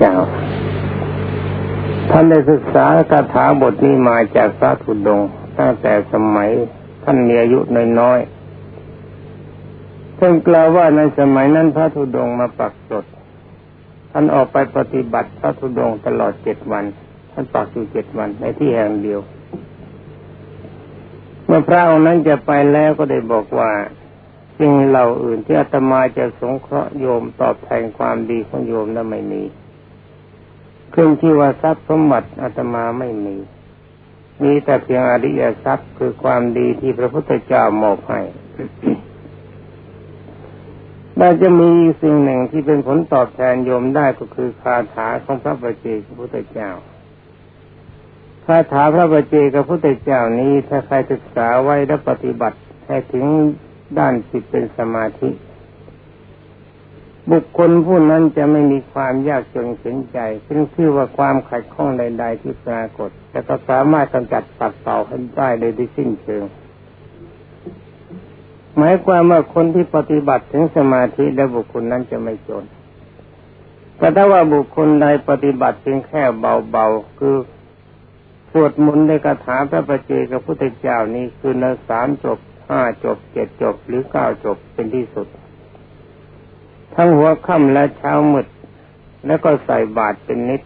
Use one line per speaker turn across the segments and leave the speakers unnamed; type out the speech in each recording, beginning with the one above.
เจ้า ท่านได้ศึกษาคาถาบทนี้มาจากพระธุดงค์ตั้งแต่สมัยท่านมีอายุน้อยๆท่านกล่าวว่าในสมัยนั้นพระธุดงค์มาปักจดท่านออกไปปฏิบัติพระธุดงค์ตลอดเจ็ดวัน ท่านปักอยู่เจ็ดวันในที่แห่งเดียว เมื่อพระองค์นั้นจะไปแล้วก็ได้บอกว่าสิ่งเหล่าอื่นที่อาตมาจะสงเคราะห์โยมตอบแทนความดีของโยมนั้นไม่มี ขึ้นที่ว่าทรัพย์สมบัติอาตมาไม่มี มีแต่เพียงอริยทรัพย์คือความดีที่พระพุทธเจ้ามอบให้น่าจะมีสิ่งหนึ่งที่เป็นผลตอบแทนโยมได้ก็คือคาถาของพระบรเจกพุทธเจ้าคาถาพระบรเจกพุทธเจ้านี้ถ้าใครศึกษาไว้และปฏิบัติให้ถึงด้านจิตเป็นสมาธิ บุคคลผู้นั้นจะไม่มีความยากจนเข็นใจ ซึ่งชื่อว่าความขัดข้องใด ๆ ที่ปรากฏแต่ก็สามารถกำจัดปัดเป่าให้ได้โดยที่สิ้นเชิงหมายความว่าคนที่ปฏิบัติถึงสมาธิและบุคคลนั้นจะไม่จน แต่ถ้าว่าบุคคลใดปฏิบัติเพียงแค่เบาๆคือสวดมนต์ในคาถาพระประเจกับพุทธเจ้านี้คือในสามจบห้าจบเจ็ดจบหรือเก้าจบเป็นที่สุด ทั้งหัวค่ำและเช้ามืดแล้วก็ใส่บาตรเป็นนิด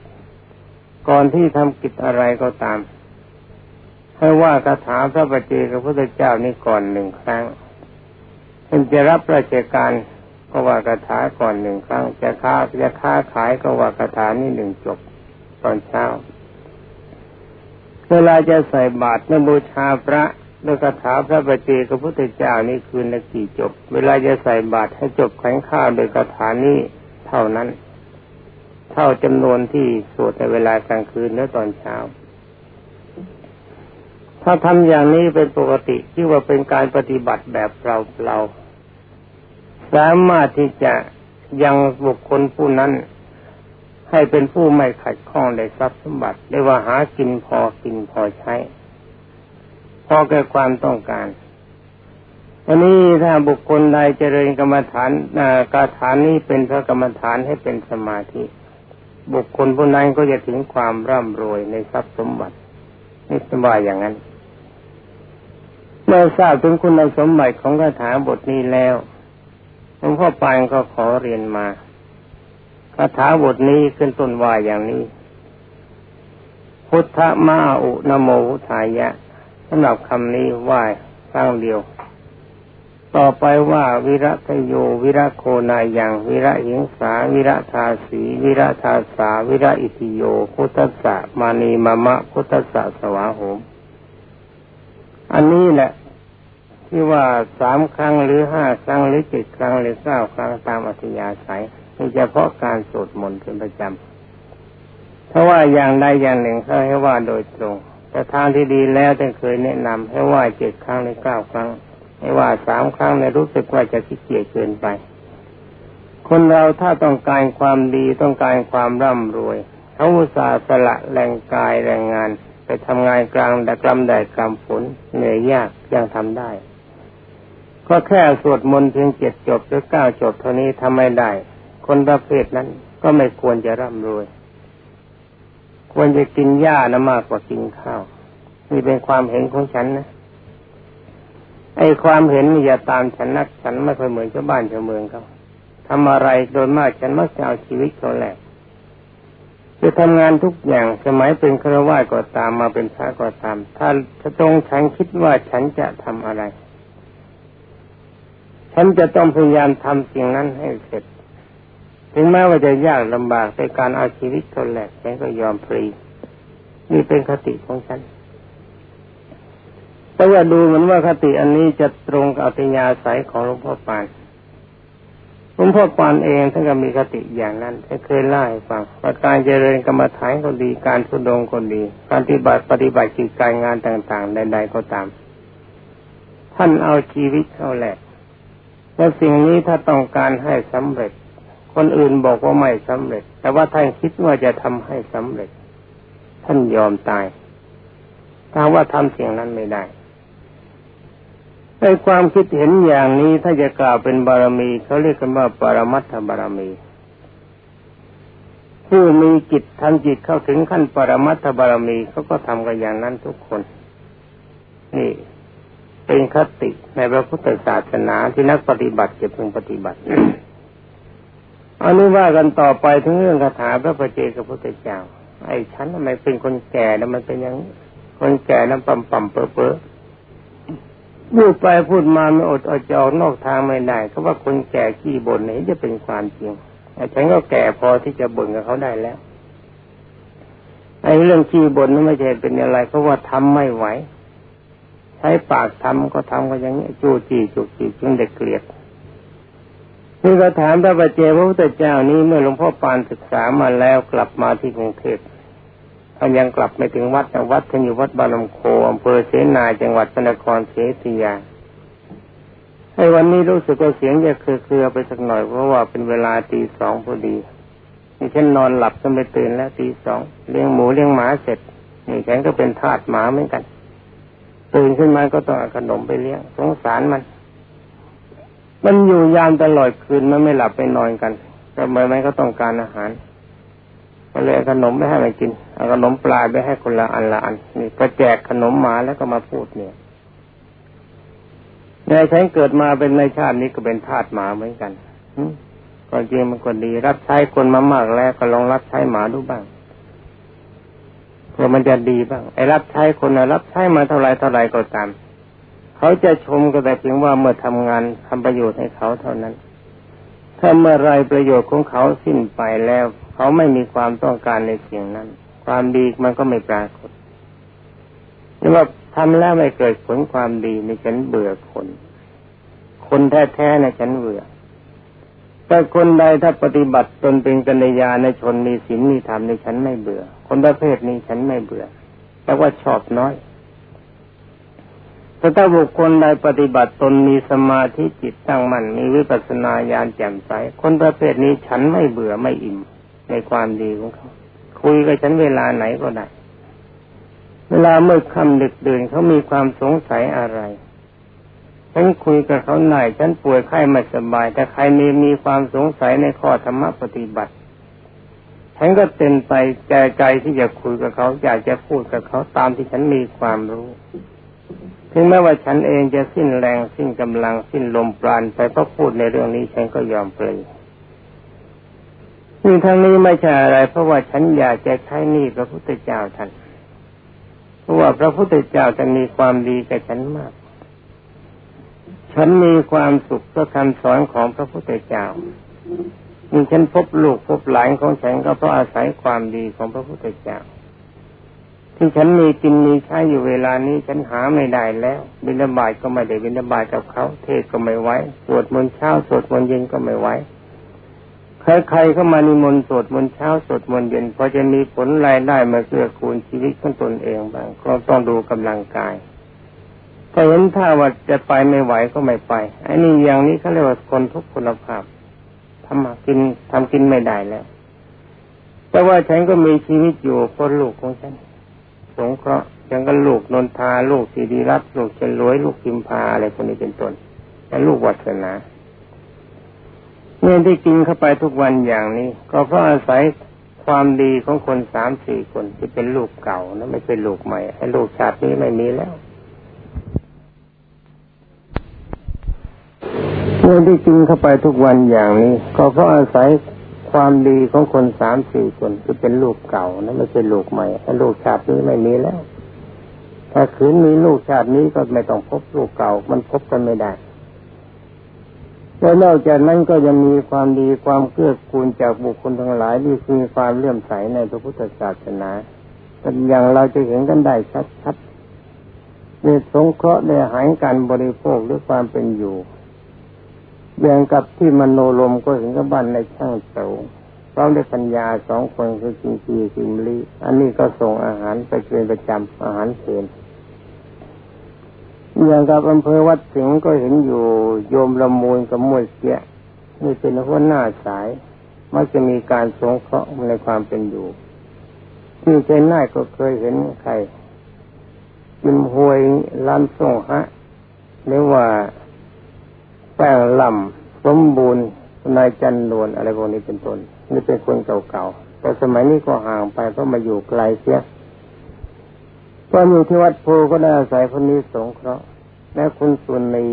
ก่อนที่ทำกิจอะไรก็ตาม ให้ว่าคาถาพระปเจกับพระเจ้านี่ก่อนหนึ่งครั้งเป็นจะรับราชการก็ว่าคาถาก่อนหนึ่งครั้ง จะค้าจะค้าขายก็ว่าคาถานี่หนึ่งจบตอนเช้า เวลาจะใส่บาตรในบูชาพระ ด้วยคาถาพระปฏิกับพุทธเจ้านี่คือนากี่จบ เวลาจะใส่บาตรให้จบแข็งข้าวโดยคาถานี้เท่านั้น เท่าจำนวนที่สวดในเวลากลางคืนและตอนเช้า ถ้าทำอย่างนี้เป็นปกติที่ว่าเป็นการปฏิบัติแบบเราเราสามารถที่จะยังบุคคลผู้นั้น ให้เป็นผู้ไม่ขัดข้องในทรัพย์สมบัติได้ว่าหากินพอกินพอใช้ พอแก่ความต้องการวันนี้ถ้าบุคคลใดเจริญกรรมฐานกาฐานนี้เป็นพระกรรมฐานให้เป็นสมาธิ บุคคลผู้นั้นก็จะถึงความร่ำรวยในทรัพย์สมบัตินี่สบายอย่างนั้น เมื่อทราบถึงคุณสมบัติของคาถาบทนี้แล้วหลวงพ่อปานก็ขอเรียนมาคาถาบทนี้ขึ้นต้นว่าอย่างนี้ พุทธมาอุนโมพุทายะ สำหรับคำนี้ไหว่าครั้งเดียว ต่อไปว่าวิระทโยวิระโคนายังวิระหิงสาวิระทาสีวิระทาสาวิระอิติโยพุทธะมานีมะมะพุทธะสวาโหม อันนี้แหละที่ว่าสามครั้งหรือห้าครั้งหรือเจ็ดครั้งหรือเก้าครั้งตามอัธยาศัยนี่เฉพาะการสวดมนต์เป็นประจำถ้าว่าอย่างใดอย่างหนึ่งเขาให้ว่าโดยตรง แต่ทางที่ดีแล้วท่านเคยแนะนำให้ว่าเจ็ดครั้งหรือเก้าครั้ง ให้ว่าสามครั้งในรู้สึกว่าจะขี้เกียจเกินไป คนเราถ้าต้องการความดีต้องการความร่ำรวยเขาอุตส่าห์สละแรงกายแรงงาน ไปทำงานกลางแดดกลำแดดกลำฝนเหนื่อยยากยังทำได้ ก็แค่สวดมนต์เพียงเจ็ดจบหรือเก้าจบเท่านี้ทำไม่ได้ คนประเภทนั้นก็ไม่ควรจะร่ำรวย ควรจะกินหญ้านะมากกว่ากินข้าวนี่เป็นความเห็นของฉันนะไอ้ความเห็นนี่อย่าตามฉันนักฉันไม่เคยเหมือนชาวบ้านชาวเมืองเขาทำอะไรโดยมากฉันมักจะเอาชีวิตเขาแหละจะทำงานทุกอย่างสมัยเป็นครวาก็ตามมาเป็นพระก็ตาม ถ้าถ้าตรงฉันคิดว่าฉันจะทำอะไร ฉันจะต้องพยายามทำสิ่งนั้นให้เสร็จ ถึงแม้ว่าจะยากลำบากในการเอาชีวิตทนแหลกฉันก็ยอมฟรีนี่เป็นคติของฉัน แต่ว่าดูเหมือนว่าคติอันนี้จะตรงกับอัตยาศัยของหลวงพ่อปานหลวงพ่อปานเองท่านก็มีคติอย่างนั้นท่านเคยเล่าให้ฟังว่าการเจริญกรรมฐานก็ดีการสุดงก็ดี การปฏิบัติปฏิบัติกิจการงานต่างๆใดๆก็ตาม ท่านเอาชีวิตเข้าแหลกและสิ่งนี้ถ้าต้องการให้สำเร็จ คนอื่นบอกว่าไม่สำเร็จ แต่ว่าท่านคิดว่าจะทำให้สำเร็จ ท่านยอมตายถ้าว่าทำสิ่งนั้นไม่ได้ในความคิดเห็นอย่างนี้ถ้าจะกล่าวเป็นบารมีเขาเรียกกันว่าปรมัตถบารมี ผู้มีจิตทำจิตเข้าถึงขั้นปรมัตถบารมีเขาก็ทำกันอย่างนั้นทุกคน นี่เป็นคติในพระพุทธศาสนาที่นักปฏิบัติจะพึงปฏิบัติ อันนี้ว่ากันต่อไปถึงเรื่องคาถาพระประเจกับพระเจ้า ไอ้ฉันทำไมเป็นคนแก่แล้วมันเป็นอย่างคนแก่น้ำปั่มปั่มเปอเปื้อพูดไปพูดมาไม่อดอดจอกนอกทางไม่ได้เขาว่าคนแก่ขี้บ่นนี่จะเป็นความจริงแต่ฉันก็แก่พอที่จะบ่นกับเขาได้แล้วไอ้เรื่องขี้บ่นนั้นไม่ใช่เป็นอะไรเพราะว่าทำไม่ไหวใช้ปากทำก็ทำก็อย่างนี้จู้จี้จุกจิกจึงเด็กเกลียด นี่ก็ถามพระบัจเจพระพุทธเจ้านี้เมื่อหลวงพ่อปานศึกษามาแล้วกลับมาที่กรุงเทพท่านยังกลับไม่ถึงวัดนะวัดท่านอยู่วัดบาลมโคอำเภอเสนาจังหวัดพระนครศรีอยุธยาไอ้วันนี้รู้สึกว่าเสียงจะเครือไปสักหน่อยเพราะว่าเป็นเวลาตีสองพอดีนี่ฉันนอนหลับจนไปตื่นแล้วตีสองเลี้ยงหมูเลี้ยงหมาเสร็จนี่ฉันก็เป็นทาสหมาเหมือนกัน ตื่นขึ้นมาก็ต้องเอาขนมไปเลี้ยงสงสารมัน มันอยู่ยามตลอดคืนมันไม่หลับไม่นอนกันทำไมมันก็ต้องการอาหารก็เลยขนมไม่ให้มันกินเอาขนมปลาไปให้คนละอันละอันนี่ก็แจกขนมหมาแล้วก็มาพูดเนี่ยในฉันเกิดมาเป็นในชาตินี้ก็เป็นทาสหมาเหมือนกันก็จริงมันก็ดี รับใช้คนมามากแล้วก็ลองรับใช้หมาดูบ้างเพื่อมันจะดีบ้างไอ้รับใช้คนนะรับใช้มาเท่าไรเท่าไรก็ตาม เขาจะชมก็แต่เพียงว่าเมื่อทำงานทำประโยชน์ให้เขาเท่านั้น ถ้าเมื่อไรประโยชน์ของเขาสิ้นไปแล้ว เขาไม่มีความต้องการในสิ่งนั้น ความดีมันก็ไม่ปรากฏหรือว่าทำแล้วไม่เกิดผลความดีในฉันเบื่อคน คนแท้ๆในฉันเบื่อแต่คนใดถ้าปฏิบัติตนเป็นกัญญาในชนมีศีลมีธรรมในฉันไม่เบื่อ คนประเภทนี้ฉันไม่เบื่อแต่ว่าชอบน้อย ถ้าบุคคลใดปฏิบัติตนมีสมาธิจิตตั้งมั่นมีวิปัสสนาญาณแจ่มใสคนประเภทนี้ฉันไม่เบื่อไม่อิ่มในความดีของเขา คุยกับฉันเวลาไหนก็ได้ เวลาเมื่อค่ำดึกดื่นเขามีความสงสัยอะไรฉันคุยกับเขาหน่อยฉันป่วยไข้ไม่สบาย แต่ใครมีมีความสงสัยในข้อธรรมปฏิบัติฉันก็เต็มไปใจใจที่จะคุยกับเขาอยากจะพูดกับเขาตามที่ฉันมีความรู้ ถึงแม้ว่าฉันเองจะสิ้นแรงสิ้นกำลังสิ้นลมปราณไปเพราะพูดในเรื่องนี้ฉันก็ยอมเปลยนี่ทั้งนี้ไม่ใช่อะไร เพราะว่าฉันอยากจะใช้นี่พระพุทธเจ้าท่านเพราะว่าพระพุทธเจ้าจะมีความดีกับฉันมาก ฉันมีความสุขเพราะคำสอนของพระพุทธเจ้ามีฉันพบลูกพบหลานของฉันก็เพราะอาศัยความดีของพระพุทธเจ้า ที่ฉันมีกินมีใช้อยู่เวลานี้ฉันหาไม่ได้แล้ว บิณฑบาตก็ไม่ได้บิณฑบาตกับเขา เทศก็ไม่ไหวสวดมนต์เช้าสวดมนต์เย็นก็ไม่ไหวใครๆเข้ามานิมนต์สวดมนต์เช้าสวดมนต์เย็นพอจะมีผลรายได้มาเกื้อกูลชีวิตของตนเองบ้างก็ต้องดูกำลังกายถ้าเห็นถ้าว่าจะไปไม่ไหวก็ไม่ไปไอ้นี่อย่างนี้เขาเรียกว่าคนทุกคุณภาพทำมากินทำกินไม่ได้แล้ว แต่ว่าฉันก็มีชีวิตอยู่เพราะลูกของฉัน สงเคราะห์ยังก็ลูกนนทาลูกสีดีรัตลูกเฉลวยลูกพิมพาอะไรพวกนี้เป็นต้นและลูกวัฒนาเงินที่กินเข้าไปทุกวันอย่างนี้ ก็เพราะอาศัยความดีของคนสามสี่คนที่เป็นลูกเก่านะไม่ใช่ลูกใหม่ไอ้ลูกชาตินี้ไม่มีแล้วเงินที่กินเข้าไปทุกวันอย่างนี้ ก็เพราะอาศัย ความดีของคนสามสี่คนที่เป็นลูกเก่านะไม่ใช่ลูกใหม่ไอ้ลูกชาตินี้ไม่มีแล้ว ถ้าคืนมีลูกชาตินี้ก็ไม่ต้องพบลูกเก่า มันพบกันไม่ได้และนอกจากนั้นก็ยังมีความดีความเกื้อกูลจากบุคคลทั้งหลายที่มีความเลื่อมใสในพระพุทธศาสนาอย่างเราจะเห็นกันได้ชัดๆในสงเคราะห์ในหารการบริโภคหรือความเป็นอยู่ อย่างกับที่มโนลมก็เห็นกับบ้านในช่างเสาพร้อมด้วยปัญญาสองคนคือจิงจีจิมลีอันนี้ก็ส่งอาหารไปเป็นประจำอาหารเพลนอย่างกับอำเภอวัดสิงห์ก็เห็นอยู่โยมละมูลกับมวยเกียนี่เป็นหัวหน้าสายมักจะมีการสงเคราะห์ในความเป็นอยู่ที่เจนน่ายก็เคยเห็นใครจิมหวยล้ำส่งฮะหรือว่า แป้งลำสมบูรณ์นายจันนวลอะไรพวกนี้เป็นต้นนี่เป็นคนเก่าๆแต่สมัยนี้ก็ห่างไปเพราะมาอยู่ไกลเสียก็อยู่ที่วัดโพก็ได้อาศัยคนนี้สงเคราะห์และคุณสุนี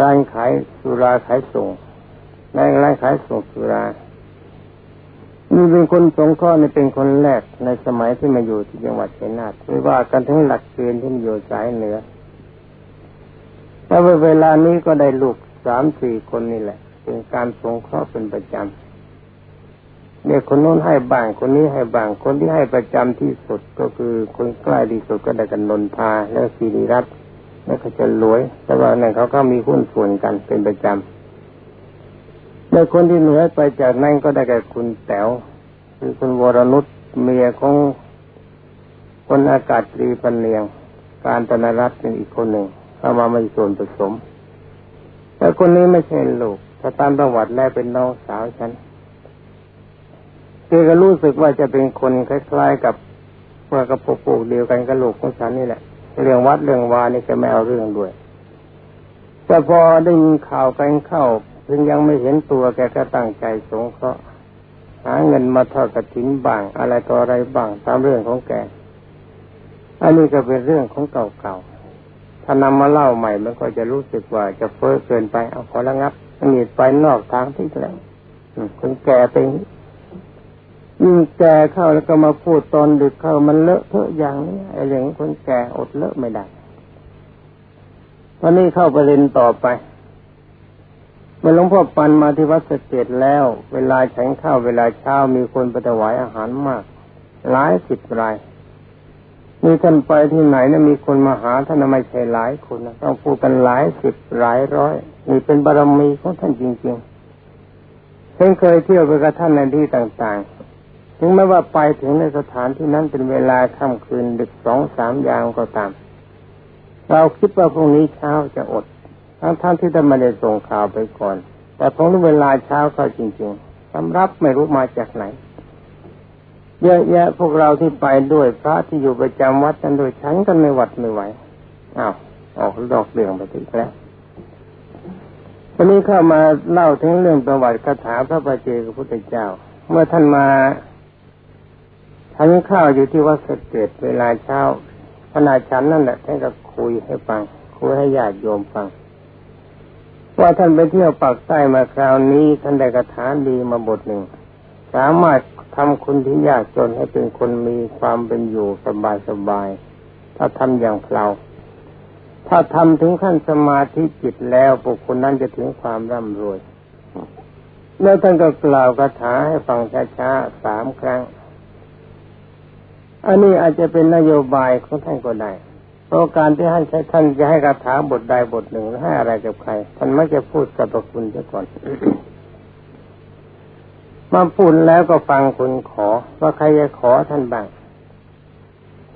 ร้านขายสุราขายส่งในร้านขายส่งสุรานี่เป็นคนสงเคราะห์นี่เป็นคนแรกในสมัยที่มาอยู่ที่จังหวัดชัยนาทไม่ว่ากันทั้งหลักเกณฑ์ที่อยู่สายเหนือ แล้วเวลานี้ก็ได้ลูกสามสี่คนนี่แหละ เป็นการสงเคราะห์เป็นประจำเนี่ยคนโน้นให้บ้างคนนี้ให้บ้างคนที่ให้ประจำที่สุดก็คือคนใกล้ที่สุดก็ได้กันนนทาแล้วสีริรัตแล้วก็จะรวย แต่ว่านี่ยเขาก็มีหุ้นส่วนกันเป็นประจำในคนที่เหนือไปจากนั้นก็ได้แก่คุณแต๋วคือคุณวรนุชเมียของคนอากาศตรีปันเนียง การตนรัตน์เป็นอีกคนหนึ่ง เข้ามาไม่ส่วนผสม แต่คนนี้ไม่ใช่ลูกถ้าตามประวัติแล้วเป็นน้องสาวฉันคือก็รู้สึกว่าจะเป็นคนคล้ายๆกับเมื่อกับพวกเดียวกันกับลูกของฉันนี่แหละ เรื่องวัดเรื่องวานี่จะไม่เอาเรื่องด้วย แต่พอได้ยินข่าวกันเข้าถึงยังไม่เห็นตัวแกก็ตั้งใจสงเคราะห์หาเงินมาทอดกระถินบ้าง อะไรต่ออะไรบ้างตามเรื่องของแก อันนี้ก็เป็นเรื่องของเก่าๆ ถ้านำมาเล่าใหม่มันก็จะรู้สึกว่าจะเฟ้อเกินไปเอาพอละงับนีไปนอกทางที่แล้วคนแก่ไปยิ่งแก่เข้าแล้วก็มาพูดตอนดึกเข้ามันเลอะเทอะอย่างนี้ไอ้เรื่องคนแก่อดเลอะไม่ได้วันนี้เข้าประเด็นต่อไปเมื่อหลวงพ่อปันมาที่วัดสเกตแล้ว เวลาฉันข้าวเวลาเช้ามีคนไปถวายอาหารมาก หลายสิบราย มีท่านไปที่ไหนนะมีคนมาหาท่านไม่ใช่หลายคนนะต้องพูดกันหลายสิบหลายร้อยนี่เป็นบารมีของท่านจริงๆฉันเคยเที่ยวไปกับท่านในที่ต่างๆ ถึงแม้ว่าไปถึงในสถานที่นั้นเป็นเวลาค่ำคืนดึกสองสามยามก็ตาม เราคิดว่าพรุ่งนี้เช้าจะอด ทั้งท่านที่ได้มาได้ส่งข่าวไปก่อน แต่พอรู้เวลาเช้าก็จริงๆสำรับไม่รู้มาจากไหน เยอะแยะพวกเราที่ไปด้วยพระที่อยู่ประจำวัดกันโดยฉันกันไม่หวัดไม่ไหวอ้าวออกดอกเรื่องไปถึงแล้ววันนี้เข้ามาเล่าถึงเรื่องประวัติคาถาพระปเจกับพุทธเจ้า เมื่อท่านมาทันข้าวอยู่ที่วัดสเกตเวลาเช้าขณะฉันนั่นแหละท่านก็คุยให้ฟังคุยให้ญาติโยมฟังว่าท่านไปเที่ยวปากใต้มาคราวนี้ท่านได้กระถาดีมาบทหนึ่ง สามารถทำคนที่ยากจนให้เป็นคนมีความเป็นอยู่สบายสบาย ถ้าทำอย่างเราถ้าทำถึงขั้นสมาธิจิตแล้วบุคคลนั้นจะถึงความร่ำรวยแล้วท่านก็กล่าวคาถาให้ฟังช้าๆสามครั้ง อันนี้อาจจะเป็นนโยบายของท่านก็ได้ เพราะการที่ท่านใช้ท่านจะให้คาถาบทใดบทหนึ่งให้อะไรกับใคร ท่านไม่จะพูดสรรพคุณซะก่อน มาพูดแล้วก็ฟังคุณขอ ว่าใครจะขอท่านบ้าง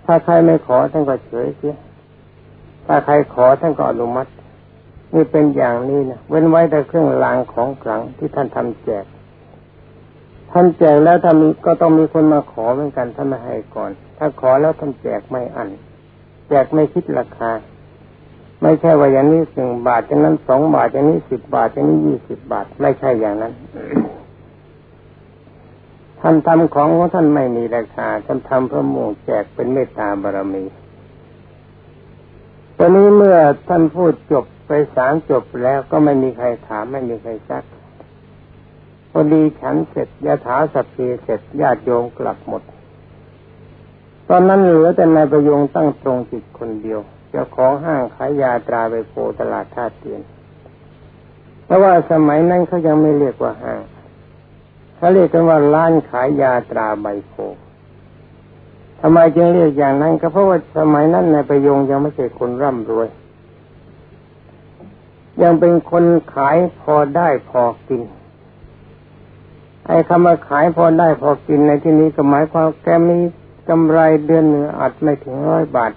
ถ้าใครไม่ขอท่านก็เฉยเสียถ้าใครขอท่านก็อนุมัตินี่เป็นอย่างนี้นะเว้นไว้แต่เครื่องรางของขลังที่ท่านทำแจกท่านแจกแล้วถ้ามีก็ต้องมีคนมาขอเหมือนกันท่านไม่ให้ก่อน ถ้าขอแล้วท่านแจกไม่อันแจกไม่คิดราคา ไม่ใช่ว่าอย่างนี้หนึ่งบาทอย่างนั้นสองบาทอย่างนี้สิบบาทอย่างนี้ยี่สิบบาท ไม่ใช่อย่างนั้น ท่านทำของของท่านไม่มีราคาท่านทำพื่อมุ่งแจกเป็นเมตตาบารมี ตอนนี้เมื่อท่านพูดจบไปสามจบแล้วก็ไม่มีใครถามไม่มีใครซักพอดีฉันเสร็จยาถาสัพเพเสร็จญาติโยมกลับหมด ตอนนั้นเหลือแต่นายประยงตั้งตรงจิตคนเดียวเจ้าของห้างขายยาตราไปโพตลาดท่าเตียนเพราะว่าสมัยนั้นเขายังไม่เรียกว่าห้าง เขาเรียกกันว่าร้านขายยาตราใบโพทำไมจึงเรียกอย่างนั้น ก็เพราะว่าสมัยนั้นนายประยงยังไม่ใช่คนร่ำรวย ยังเป็นคนขายพอได้พอกิน ไอ้คำว่าขายพอได้พอกินในที่นี้ก็หมายความแกมีกำไรเดือนหนึ่งอาจไม่ถึงร้อยบาท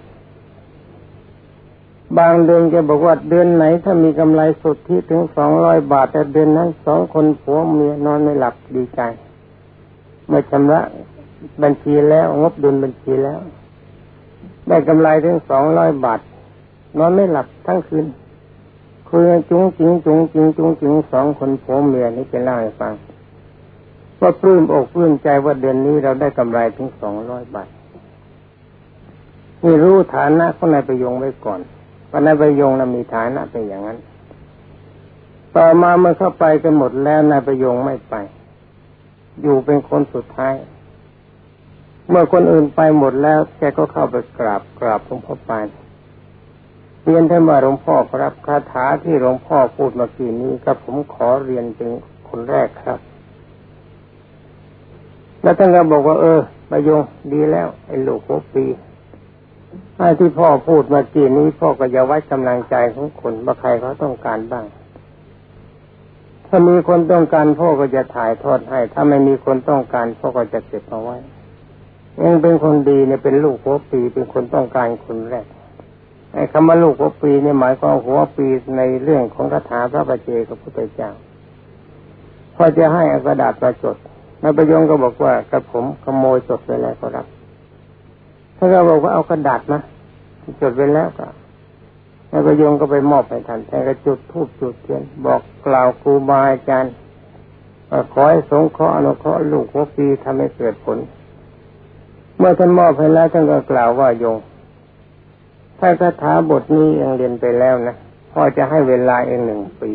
บางเดือนแกบอกว่าเดือนไหนถ้ามีกำไรสุดที่ถึงสองร้อยบาท แต่เดือนนั้นสองคนผัวเมียนอนไม่หลับดีใจเมื่อชำระบัญชีแล้วงบดุลบัญชีแล้ว ได้กำไรถึงสองร้อยบาท นอนไม่หลับทั้งคืนคุยจุงจิงจุงจิงจุงจิงสองคนผัวเมียนี่เป็นเล่าให้ฟังว่าปลื้มอกปลื้มใจว่าเดือนนี้เราได้กำไรถึงสองร้อยบาทนี่รู้ฐานะของนายประยงไว้ก่อน ว่านายประยงนะมีฐานะเป็นอย่างนั้น ต่อมาเมื่อเข้าไปกันหมดแล้วนายประยงไม่ไป อยู่เป็นคนสุดท้าย เมื่อคนอื่นไปหมดแล้วแกก็เข้าไปกราบกราบหลวงพ่อปานเรียนท่านว่าหลวงพ่อครับคาถาที่หลวงพ่อพูดเมื่อกี้นี้ก็ผมขอเรียนเป็นคนแรกครับ แล้วท่านก็บอกว่า เออประยงดีแล้ว ไอ้ลูกหัวปี ไอ้ที่พ่อพูดเมื่อกี้นี้พ่อก็จะไว้กำลังใจของคนว่าใครเขาต้องการบ้าง ถ้ามีคนต้องการพ่อก็จะถ่ายทอดให้ ถ้าไม่มีคนต้องการพ่อก็จะเก็บเอาไว้เองเป็นคนดีเนี่ยเป็นลูกหัวปีเป็นคนต้องการคนแรกไอ้คำว่าลูกหัวปีเนี่ยหมายความหัวปีในเรื่องของคาถาพระประเจกับพุทธเจ้าพอจะให้อกระดาษมาจดนายประยงก็บอกว่ากระผมขโมยจดไปแล้วก็รับ ท่านก็บอกว่าเอากระดาษมาจดไปแล้วก็นายประยงก็ไปมอบให้ท่านท่านก็จุดทูบจุดเทียนบอกกล่าวครูบาอาจารย์ขอให้สงเคราะห์อนุเคราะห์ลูกหัวปีทำให้เกิดผล เมื่อท่านมอบให้แล้วท่านก็กล่าวว่าโยงถ้าคาถาบทนี้เองเรียนไปแล้วนะพ่อจะให้เวลาเองหนึ่งปี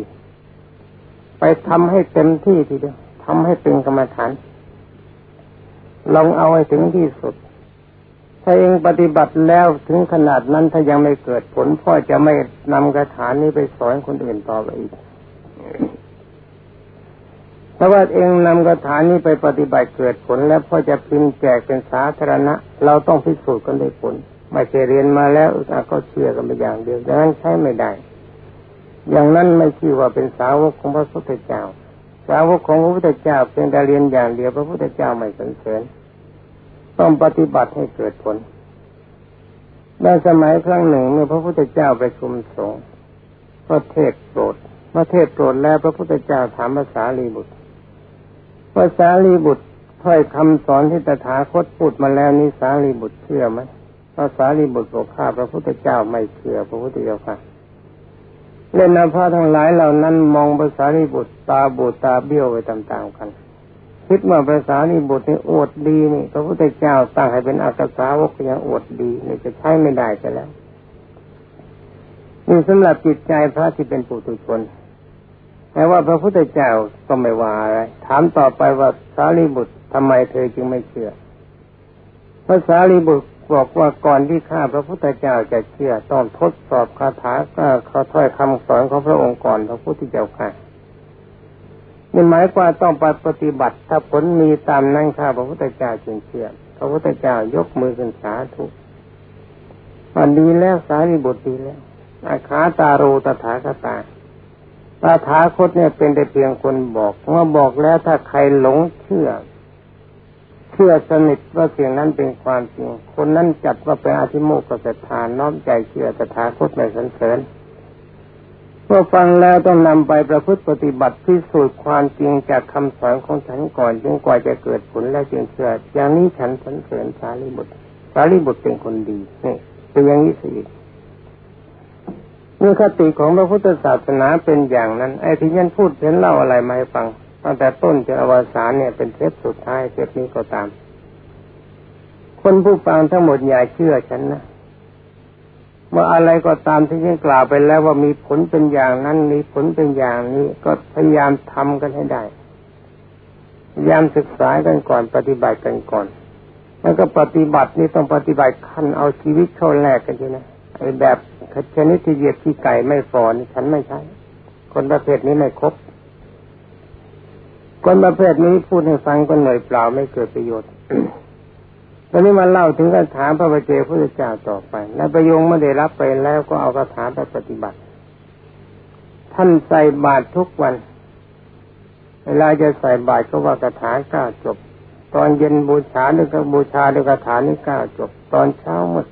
ไปทำให้เต็มที่ทีเดียวทำให้เป็นกรรมฐาน ลองเอาให้ถึงที่สุด ถ้าเองปฏิบัติแล้วถึงขนาดนั้นถ้ายังไม่เกิดผลพ่อจะไม่นำคาถานี้ไปสอนคนอื่นต่อไปอีกถ้าว่าเองนำคาถานี้ไปปฏิบัติเกิดผลแล้วพ่อจะพิมพ์แจกเป็นสาธารณะ เราต้องพิสูจน์กันได้ผลไม่ใช่เรียนมาแล้วก็เชื่อกันไปอย่างเดียวดังนั้นใช้ไม่ได้ อย่างนั้นไม่ชื่อว่าเป็นสาวกของพระพุทธเจ้า สาวกของพระพุทธเจ้าเป็นแต่เรียนอย่างเดียวพระพุทธเจ้าไม่สนเสริญ ต้องปฏิบัติให้เกิดผลในสมัยครั้งหนึ่งเมื่อพระพุทธเจ้าไปชุมสงฆ์พระเทศโปรดพระเทศโปรดแล้วพระพุทธเจ้าถามภาษาลีบุตรภาษาลีบุตรถ้อยคำสอนที่ตถาคตพูดมาแล้วนี้สาลีบุตรเชื่อไหมภาษาลีบุตรบอกข้าพระพุทธเจ้าไม่เชื่อพระพุทธเจ้าค่ะเล่นนาพระทั้งหลายเหล่านั้นมองภาษาลีบุตรตาบูตาเบี้ยวไปตามๆกัน คิดว่าภาษาลีบุตรนี่อวดดีนี่พระพุทธเจ้าตั้งให้เป็นอักษาวกยังอวดดีนี่จะใช้ไม่ได้จะแล้วนี่สำหรับจิตใจพระที่เป็นปุถุชนแต่ว่าพระพุทธเจ้าก็ไม่ว่าอะไร ถามต่อไปว่าสารีบุตรทำไมเธอจึงไม่เชื่อภาษาลีบุตรบอกว่าก่อนที่ข้าพระพุทธเจ้าจะเชื่อต้องทดสอบคาถาก็เขาถ้อยคำสอนของพระองค์ก่อนพระพุทธเจ้าค่ะ นี่หมายความต้องไปปฏิบัติ ถ้าผลมีตามนั้นข้าพระพุทธเจ้าจึงเชื่อพระพุทธเจ้ายกมือขึ้นสาธุมันดีแล้วสารีบุตรดีแล้วอาคาตาโรตถาคตาตถาคตเนี่ยเป็นแต่เพียงคนบอกเมื่อบอกแล้วถ้าใครหลงเชื่อ เชื่อสนิทว่าสิ่งนั้นเป็นความจริง คนนั้นจัดว่าเป็นอาธิโมกขศรัทธาน้อมใจเชื่อสถาคตในสันเสริญ เมื่อฟังแล้วต้องนำไปประพฤติปฏิบัติพิสูจน์ความจริงจากคำสอนของฉันก่อนจึงกว่าจะเกิดผลและจึงเชื่ออย่างนี้ฉันสันเสริญสารีบุตรสารีบุตรเป็นคนดีนี่เป็นอย่างนี้สิเมื่อคติของพระพุทธศาสนาเป็นอย่างนั้น ไอ้ที่ยันพูดเห็นเล่าอะไรมาให้ฟังตั้งแต่ต้นจนอวสานเนี่ยเป็นเทปสุดท้ายเทปนี้ก็ตาม คนผู้ฟังทั้งหมดอย่าเชื่อฉันนะ ว่าอะไรก็ตามที่ฉันกล่าวไปแล้วว่ามีผลเป็นอย่างนั้นมีผลเป็นอย่างนี้ ก็พยายามทำกันให้ได้พยายามศึกษากันก่อนปฏิบัติกันก่อน แล้วก็ปฏิบัตินี่ต้องปฏิบัติขั้นเอาชีวิตเข้าแลกกันใช่ไหมไอ้แบบชนิดที่เหยียดที่ไก่ไม่ฟอนฉันไม่ใช่คนประเภทนี้ไม่ครบคนประเภทนี้พูดให้ฟังก็หน่อยเปล่าไม่เกิดประโยชน์ ตอนนี้มาเล่าถึงคาถาพระบเจพระเจ้าต่อไป และประโยงไม่ได้รับไปแล้วก็เอาคาถาไปปฏิบัติ ท่านใส่บาตรทุกวัน เวลาจะใส่บาตรก็ว่าคาถาเก้าจบ ตอนเย็นบูชาด้วยก็บูชาด้วยคาถานี้เก้าจบ ตอนเช้าเมื่อ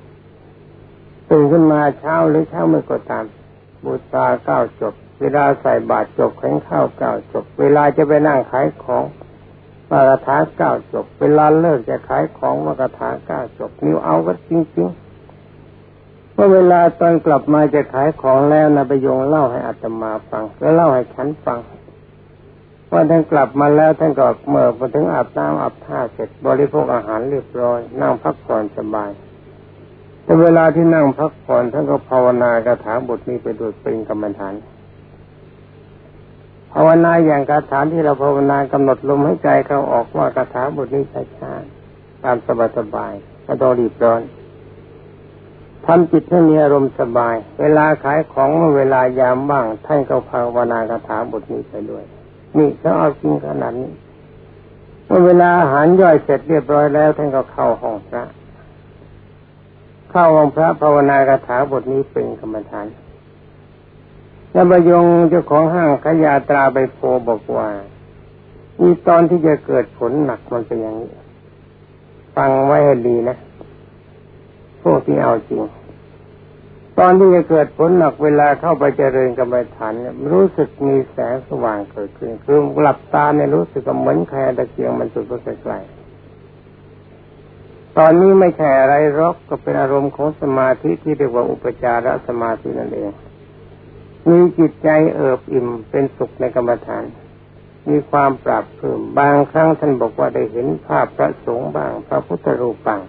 ตื่นขึ้นมาเช้าหรือเช้าเมื่อก็ตาม บูชาเก้าจบ เวลาใส่บาตรจบแข็งข้าวเก้าจบ เวลาจะไปนั่งขายของ มากระถาเก้าจบ เวลาเลิกจะขายของมากระถาเก้าจบ นิ้วเอาก็จริงๆเมื่อเวลาตอนกลับมาจะขายของแล้วนะไปยงเล่าให้อัตมาฟัง แล้วเล่าให้ฉันฟังว่าท่านกลับมาแล้วท่านก็เมื่อมาถึงอาบน้ำอาบท่าเสร็จบริโภคอาหารเรียบร้อย นั่งพักผ่อนสบาย แต่เวลาที่นั่งพักผ่อนท่านก็ภาวนากระถาบทนี้ไปโดยเป็นกรรมฐาน ภาวนาอย่างคาถาที่เราภาวนากำหนดลมให้ใจเขาออกว่าคาถาบทนี้ช้าๆตามสบายๆไม่ต้องรีบร้อนทำจิตให้มีอารมณ์สบาย เวลาขายของเวลายามบ้างท่านก็ภาวนากถาบทนี้ไปด้วย นี่เขาเอาจริงขนาดนี้เมื่อเวลาอาหารย่อยเสร็จเรียบร้อยแล้ว ท่านก็เข้าห้องพระ เข้าห้องพระภาวนากถาบทนี้เป็นกรรมฐาน แล้วบยงเจ้าของห้างขยาตราไปโพบอกว่ามีตอนที่จะเกิดผลหนักมันเป็นอย่างนี้ ฟังไว้ให้ดีนะ พวกที่เอาจริง ตอนที่จะเกิดผลหนักเวลาเข้าไปเจริญกรรมฐานเนี่ยรู้สึกมีแสงสว่างเกิดขึ้นคือหลับตาเนี่ยรู้สึกเหมือนแค่ตะเกียงมันสุดก็ไกลตอนนี้ไม่แค่อะไรรอกก็เป็นอารมณ์ของสมาธิที่เรียกว่าอุปจารสมาธินั่นเอง มีจิตใจเอิบอิ่มเป็นสุขในกรรมฐาน มีความปรับเพิ่มบางครั้งท่านบอกว่าได้เห็นภาพพระสงฆ์บางพระพุทธรูปบาง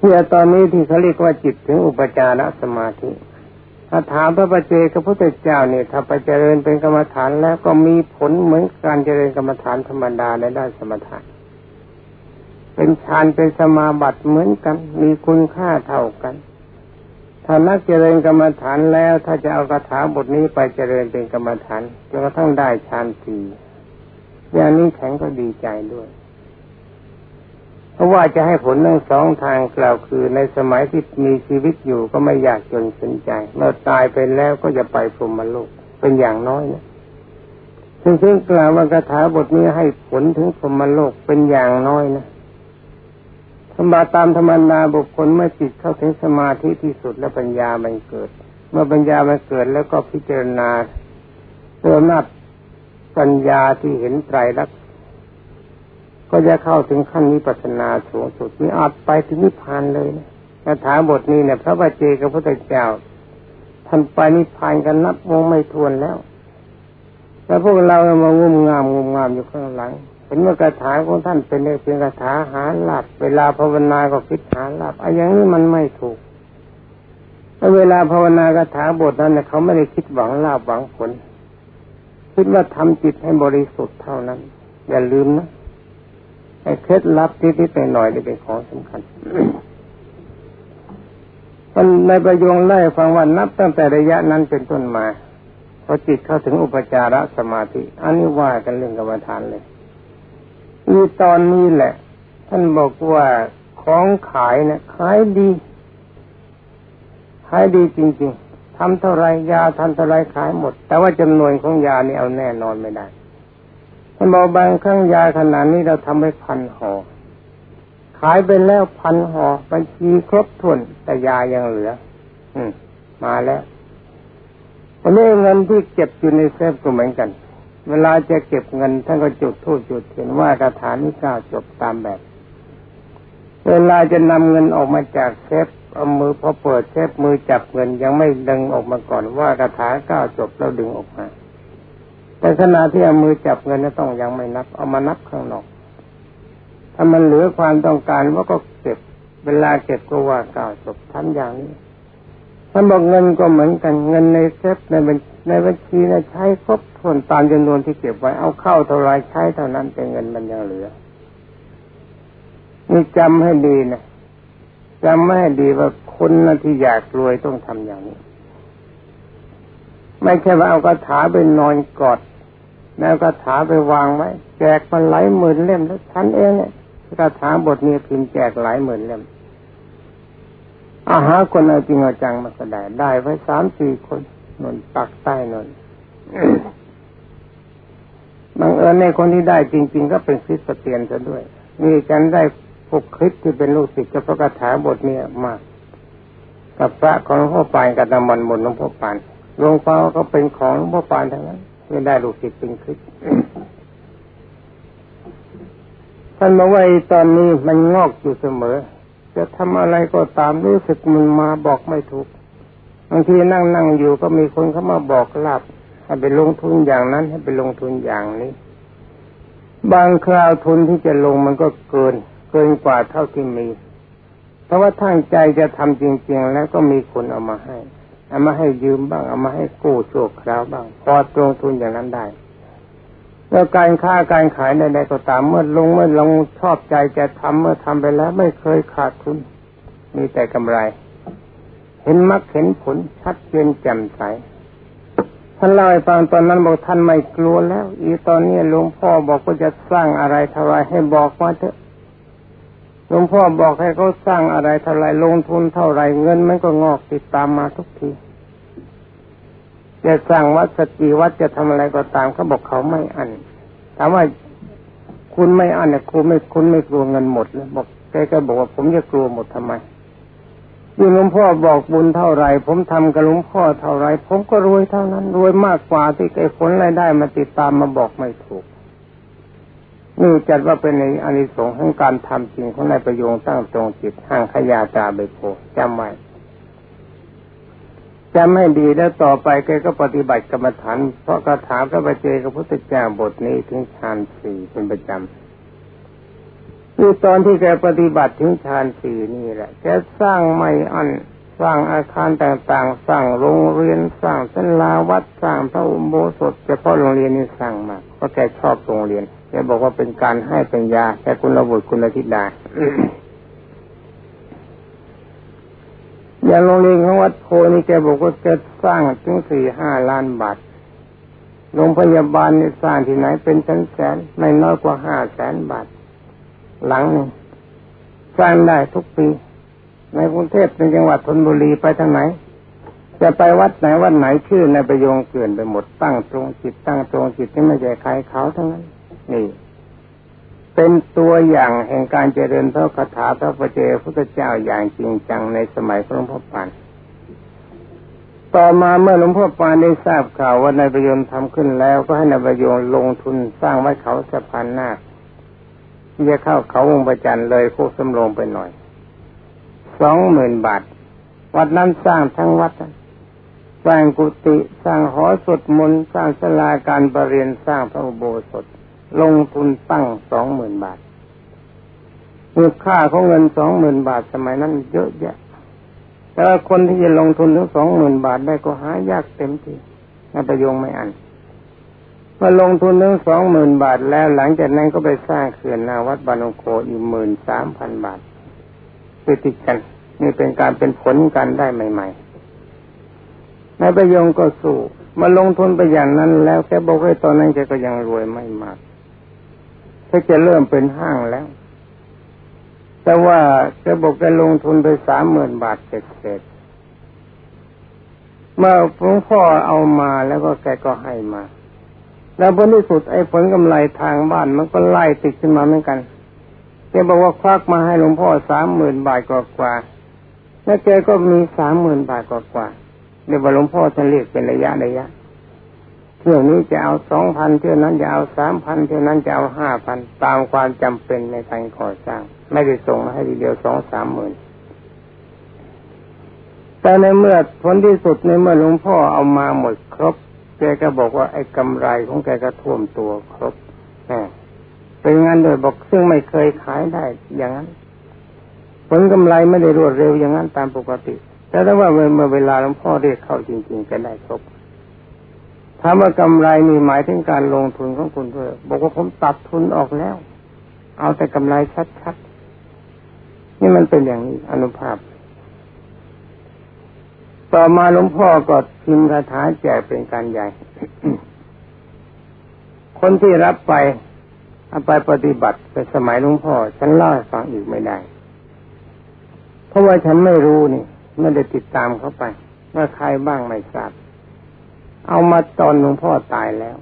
เนี่ยตอนนี้ที่เขาเรียกว่าจิตถึงอุปจารสมาธิถ้าถามพระปเจกพระพุทธเจ้าเนี่ยถ้าไปเจริญเป็นกรรมฐานแล้วก็มีผลเหมือนการเจริญกรรมฐานธรรมดาในด้านสมถะเป็นฌานเป็นสมาบัติเหมือนกัน มีคุณค่าเท่ากัน ถ้านักเจริญกรรมฐานแล้ว ถ้าจะเอาคาถาบทนี้ไปเจริญเป็นกรรมฐานจนกระทั่งได้ฌานสี่อย่างนี้แข็งก็ดีใจด้วย เพราะว่าจะให้ผลทั้งสองทางกล่าวคือ ในสมัยที่มีชีวิตอยู่ก็ไม่อยากจนสนใจ เมื่อตายไปแล้วก็จะไปพรหมโลกเป็นอย่างน้อยนะซึ่งซึ่งกล่าวว่าคาถาบทนี้ให้ผลถึงพรหมโลกเป็นอย่างน้อยนะ ธรรตามธรรมนาบุคคลเมื่อจิตเข้าถึงสมาธิที่สุดและปัญญามันเกิด เมื่อปัญญามันเกิดแล้วก็พิจารณาเติมนัดปัญญาที่เห็นไตรลักษณ์ก็จะเข้าถึงขั้นนี้ปัสนาสูงสุดมีอาจไปถึงนิพพานเลยนะคาถาบทนี้เนี่ยพระบาเจกับพระพุทธเจ้าท่านไปนิพพานกันนับวงไม่ทวนแล้วแล้วพวกเรามางุมงามงุมงามอยู่ข้างหลัง เห็นว่าคาถาของท่านเป็นเพียงคาถาหาหลับเวลาภาวนาก็คิดหาหลับไอ้อย่างนี้มันไม่ถูกเวลาภาวนาคาถาบทนั้นเขาไม่ได้คิดหวังลาบหวังผล คิดว่าทำจิตให้บริสุทธิ์เท่านั้น อย่าลืมนะไอ้เคล็ดลับที่ที่ไปหน่อยนี่เป็นของสำคัญมันในประโยงไล่ฟังว่านับตั้งแต่ระยะนั้นเป็นต้นมาพอจิตเข้าถึงอุปจารสมาธิ อันนี้ว่ากันเรื่องกรรมฐานเลย มีตอนนี้แหละ ท่านบอกว่าของขายนี่ยขายดีขายดีจริง ๆทำเท่าไรยาทำเท่าไรขายหมด แต่ว่าจำนวนของยานี่เอาแน่นอนไม่ได้ท่านบอกบางครั้งยาขนาดนี้เราทำให้พันห่อขายไปแล้วพันห่อบัญชีครบถ้วนแต่ยายังเหลือ อืม มาแล้ววันนี้เงินที่เก็บอยู่ในเซฟก็เหมือนกัน เวลาจะเก็บเงินท่านก็จุดทูบจุดเทียนว่าคาถานี้ก้าจบตามแบบ เวลาจะนำเงินออกมาจากเซฟเอามือพอเปิดเซฟมือจับเงินยังไม่ดึงออกมาก่อนว่าคาถาก้าจบแล้วดึงออกมาแต่ขณะที่เอามือจับเงินต้องยังไม่นับ เอามานับข้างนอก ถ้ามันเหลือความต้องการว่าก็เก็บ เวลาเก็บก็ว่าเก่าจบทำอย่างนี้ ท่านบอกเงินก็เหมือนกันเงินในเซฟในบัญในบัญชีนใช้ครบถ้วนตามจำนวนที่เก็บไว้เอาเข้าเท่าไรใช้เท่านั้นแต่เงินมันยังเหลือนี่จำให้ดีนะจำไม่ให้ดีว่าคนนะที่อยากรวยต้องทำอย่างนี้ ไม่ใช่ว่าเอากระถาไปนอนกอดแล้วก็ถาไปวางไว้แจกมันหลายหมื่นเล่มแล้วฉันเองเนี่ยก็ถาบทนี้พิมพ์แจกหลายหมื่นเล่ม อาหาคนเอาจริงเอาจังมาก็ได้ได้ไว้สามสี่คนนนปักใต้นนบางเอิญในคนที่ได้จริง ๆ ก็เป็นคริสเตียนซะด้วยมีกันได้พวกคริสที่เป็นลูกศิษย์กับพระคาถาบทเนี้มากกับพระของหลวงพ่อปานกับนำมันมนหลวงพ่อปานหลวงพ่อก็เป็นของหลวงพ่อปานทั้งนั้นไม่ได้ลูกศิษย์เป็นคริสท่านมาว่าตอนนี้มันงอกอยู่เสมอ จะทำอะไรก็ตามรู้สึกมันมาบอกไม่ถูกบางทีนั่งนั่งอยู่ก็มีคนเข้ามาบอกลาบให้ไปลงทุนอย่างนั้นให้ไปลงทุนอย่างนี้ บางคราวทุนที่จะลงมันก็เกิน เกินกว่าเท่าที่มีเพราะว่าทั้งใจจะทำจริง ๆ แล้วก็มีคนเอามาให้เอามาให้ยืมบ้างเอามาให้กู้ชั่วคราวบ้างพอลงทุนอย่างนั้นได้ แล้วการค้าการขายใดๆก็ตามเมื่อลงเมื่อลงชอบใจจะทำเมื่อทำไปแล้วไม่เคยขาดทุน มีแต่กำไร เห็นมรรคเห็นผลชัดเจนแจ่มใสท่านเล่าให้ฟังตอนนั้นบอกท่านไม่กลัวแล้ว อีตอนนี้หลวงพ่อบอกว่าจะสร้างอะไรเท่าไรให้บอกมาเถอะหลวงพ่อบอกให้เขาสร้างอะไรเท่าไรลงทุนเท่าไรเงินมันก็งอกติดตามมาทุกที จะสร้างวัดสติวัดจะทำอะไรก็ตามเขาบอกเขาไม่อันถามว่าคุณไม่อันเนี่ยคุณไม่คุณไม่กลัวเงินหมดเลยบอกแกก็บอกว่าผมจะกลัวหมดทำไมยิ่งหลวงพ่อบอกบุญเท่าไรผมทำกับหลวงพ่อเท่าไรผมก็รวยเท่านั้นรวยมากกว่าที่ไอ้ผลรายได้มาติดตามมาบอกไม่ถูกนี่จัดว่าเป็นในอานิสงส์ของการทำจริงของนายประโยงตั้งตรงจิตห่างขยาตาเบโกจำไว้ จำให้ดีแล้วต่อไปแกก็ปฏิบัติกรรมฐานเพราะคาถาพระบาเจกับพุทธเจ้าบทนี้ถึงฌานสี่เป็นประจำคือตอนที่แกปฏิบัติถึงฌานสี่นี่แหละแกสร้างไม่อันสร้างอาคารต่างๆ สร้างโรงเรียนสร้างสันลาวัดสร้างพระอุโบสถเฉพาะโรงเรียนนี่สร้างมาเพราะแกชอบโรงเรียนแกบอกว่าเป็นการให้ปัญญาแกคุณระบุคุณธิดา อย่างโรงเรียนของวัดโพนี่แกบอกว่าจะสร้างถึงสี่ห้าล้านบาทโรงพยาบาลนี่สร้างที่ไหนเป็นแสนแสนไม่น้อยกว่าห้าแสนบาท หลังนึงสร้างได้ทุกปี ในกรุงเทพในจังหวัดธนบุรีไปทางไหน จะไปวัดไหนวัดไหนชื่อในประโยงเกลื่อนไปหมดตั้งตรงจิตตั้งตรงจิตที่ไม่ใช่ใครเขาทั้งนั้น นี่ เป็นตัวอย่างแห่งการเจริญพระคาถาพระประเจพุทธเจ้าอย่างจริงจังในสมัยพระหลวงพ่อปานต่อมาเมื่อหลวงพ่อปานได้ทราบข่าวว่านายประยนทำขึ้นแล้วก็ให้นายประยนลงทุนสร้างไว้เขาสะพานนาคที่จะเข้าเขาวงประจันเลยโคกสำโรงไปหน่อยสองหมื่นบาท วัดนั้นสร้างทั้งวัดสร้างกุฏิสร้างหอสวดมนต์สร้างศาลาการประเรียนสร้างพระอุโบสถ ลงทุนตั้งสองหมื่นบาทมูลค่าของเงินสองหมื่นบาทสมัยนั้นเยอะแยะ แต่คนที่จะลงทุนถึงสองหมื่นบาทได้ก็หายากเต็มทีนายประยงไม่อันเมาลงทุนถึงสองหมื่นบาทแล้วหลังจากนั้นก็ไปสร้างเขื่อนนาวัดบานงโคอีกหมื่นสามพันบาทติดติดกัน นี่เป็นการเป็นผลกันได้ใหม่ๆนายประยงก็สู้มาลงทุนไปอย่างนั้นแล้วแกบอกว่าตอนนั้นแกก็ยังรวยไม่มาก ก็จะเริ่มเป็นห้างแล้ว แต่ว่าจะบอกจะลงทุนไปสามหมื่นบาทเสร็จเมื่อหลวงพ่อเอามาแล้วก็แกก็ให้มา แล้วผลที่สุดไอ้ผลกำไรทางบ้านมันก็ไล่ติดขึ้นมาเหมือนกันแกบอกว่าควักมาให้หลวงพ่อสามหมื่นบาทกว่าแล้วแกก็มีสามหมื่นบาทกว่าเดี๋ยวหลวงพ่อจะเรียกเป็นระยะระยะ เที่ยวนี้จะเอาสองพันเที่ยวนั้นจะเอาสามพันเที่ยวนั้นจะเอาห้าพันตามความจำเป็นในการก่อสร้าง ไม่ได้ส่งมาให้ทีเดียวสองสามหมื่นแต่ในเมื่อผลที่สุดในเมื่อหลวงพ่อเอามาหมดครบแกก็บอกว่าไอ้กำไรของแกก็ท่วมตัวครบเป็นงั้นโดยบอกซึ่งไม่เคยขายได้อย่างนั้น ผลกำไรไม่ได้รวดเร็วอย่างนั้นตามปกติ แต่ถ้าว่าเมื่อเวลาหลวงพ่อเรียกเข้าจริง ๆ ก็ได้ครบ ถามว่ากำไรมีหมายถึงการลงทุนของคุณเพื่อบอกว่าผมตัดทุนออกแล้ว เอาแต่กำไรชัดๆนี่มันเป็นอย่างนี้อนุภาพ ต่อมาหลวงพ่อก็พิมพ์คาถาแจกเป็นการใหญ่ คนที่รับไปเอาไปปฏิบัติในสมัยหลวงพ่อ ฉันเล่าให้ฟังอีกไม่ได้ เพราะว่าฉันไม่รู้นี่ไม่ได้ติดตามเขาไปว่าใครบ้างไม่ทราบ เอามาตอนหลวงพ่อตายแล้ว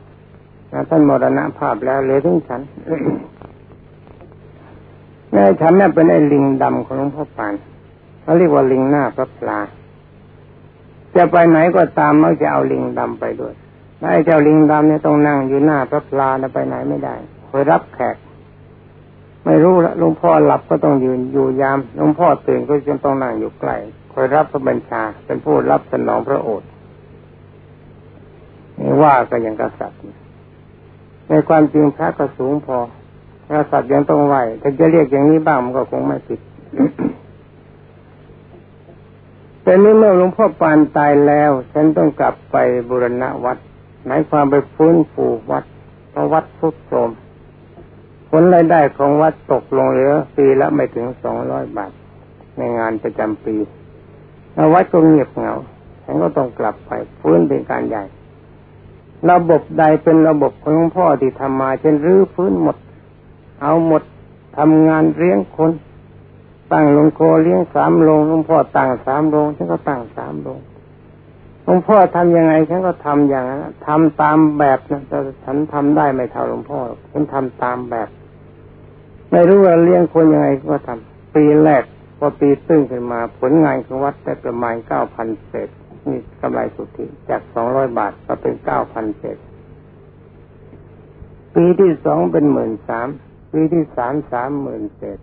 นะท่านมรณภาพแล้วเลยถึงฉันแม่ฉันนี่เป็นไอ้ลิงดำของหลวงพ่อปานเขาเรียกว่าลิงหน้าพระปลา จะไปไหนก็ตามมักจะเอาลิงดำไปด้วยไอ้เจ้าลิงดำเนี่ยต้องนั่งอยู่หน้าพระปลาแล้วไปไหนไม่ได้คอยรับแขก ไม่รู้ละหลวงพ่อหลับก็ต้องยืนอยู่ยามหลวงพ่อตื่นก็จะต้องนั่งอยู่ใกล้คอยรับพระบัญชา เป็นผู้รับสนองพระโอษฐ์ วว่าก็ยังกษัตริย์ในความจริงพระก็สูงพอกษัตริย์ยังต้องไหวถ้าจะเรียกอย่างนี้บ้างมันก็คงไม่ผิดแต่นี้เมื่อหลวงพ่อปานตายแล้ว ฉันต้องกลับไปบุรณะวัดหมายความไปฟื้นฟูวัดเพราะวัดทุดโทรมผลรายได้ของวัดตกลงเหลือปีละไม่ถึงสองร้อยบาท ในงานประจำปีแล้ววัดก็เงียบเหงาฉันก็ต้องกลับไปฟื้นเป็นการใหญ่ ระบบใดเป็นระบบของหลวงพ่อที่ทำมาเช่นรื้อฟื้นหมด เอาหมดทำงานเลี้ยงคนตั้งหลวงโคเลี้ยงสามโรงหลวงพ่อตั้งสามโรงฉันก็ตั้งสามโรงหลวงพ่อทำยังไงฉันก็ทำอย่างนั้นทำตามแบบนะแต่ฉันทำได้ไม่เท่าหลวงพ่อฉันทำตามแบบ ไม่รู้ว่าเลี้ยงคนยังไงก็ทำปีแรกพอปีตึ้งขึ้นมา ผลงานของวัดได้ประมาณเก้าพันเศษ มีกำไรสุทธิจากสองร้อยบาทก็เป็นเก้าพันเศษปีที่สองเป็นหมื่นสามปีที่สามสามหมื่นเศษ